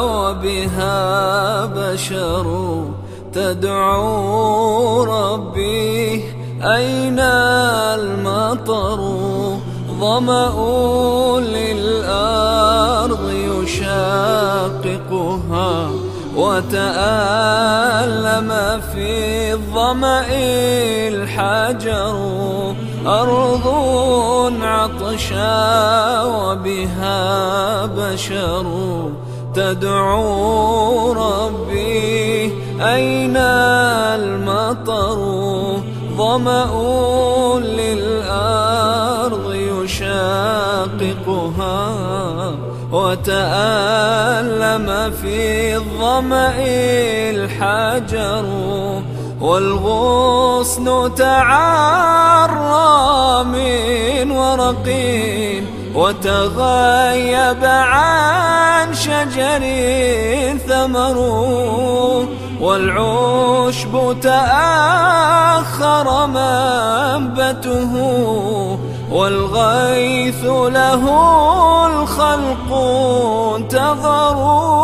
وبها بشر تدعو ربي أين المطر؟ ظمأ للأرض يشاققها وتألم في الظمأ الحجر. أرض عطشا وبها بشر تدعو ربي. أين المطر؟ ظمأ للأرض يشاققها وتألم في الظمأ الحجر. والغصن تعرى من ورقين وتغيب عن شجر ثمر والعشب تأخر منبته والغيث له الخلق انتظروا.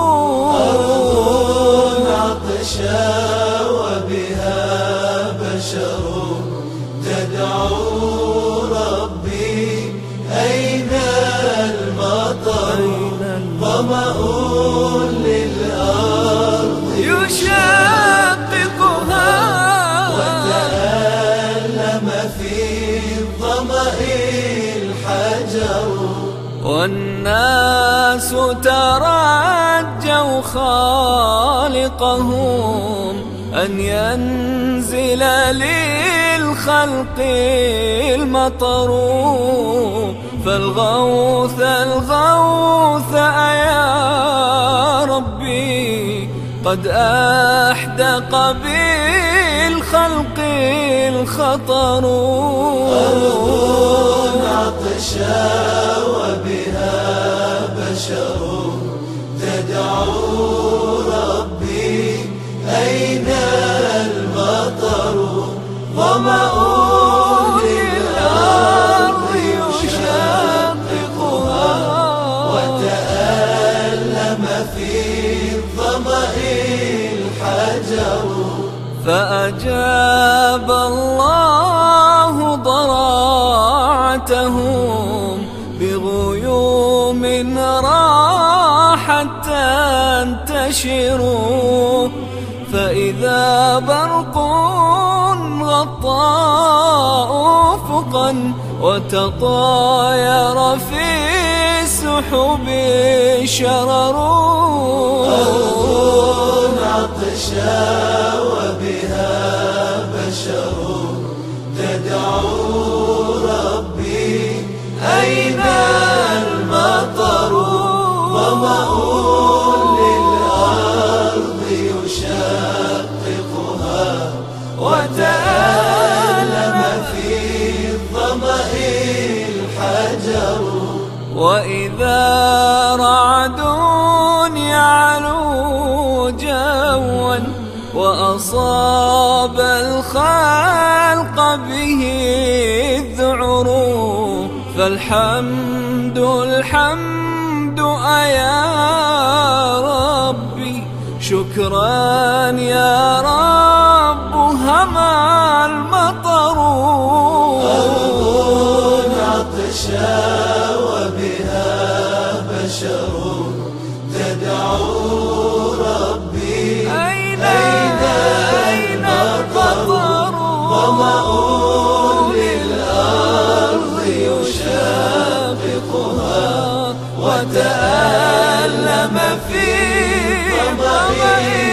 أرض عطشا في الظمأ الحجر. والناس ترجوا خالقهم أن ينزل للخلق المطر. فالغوث الغوث يا ربي قد أحدق بالخلق الخطر أرض عطشا وبها بشر تدعو ربي أين المطر ظمأ في الظمأ الحجر. فأجاب الله ضراعتهم بغيوم راحت تنتشر. فإذا برق غطى أفقا وتطاير في السحب شرر. عطشا وبها بشر تدعو ربي أين المطر ظمأ للأرض يشققها وتألم في الظمأ الحجر وإذا رعد يعلو جوا وأصاب الخلق به الذعر فالحمد الحمد أيا ربي شكرا يا رب هما المطر. أرض عطشان تألم في ظمئي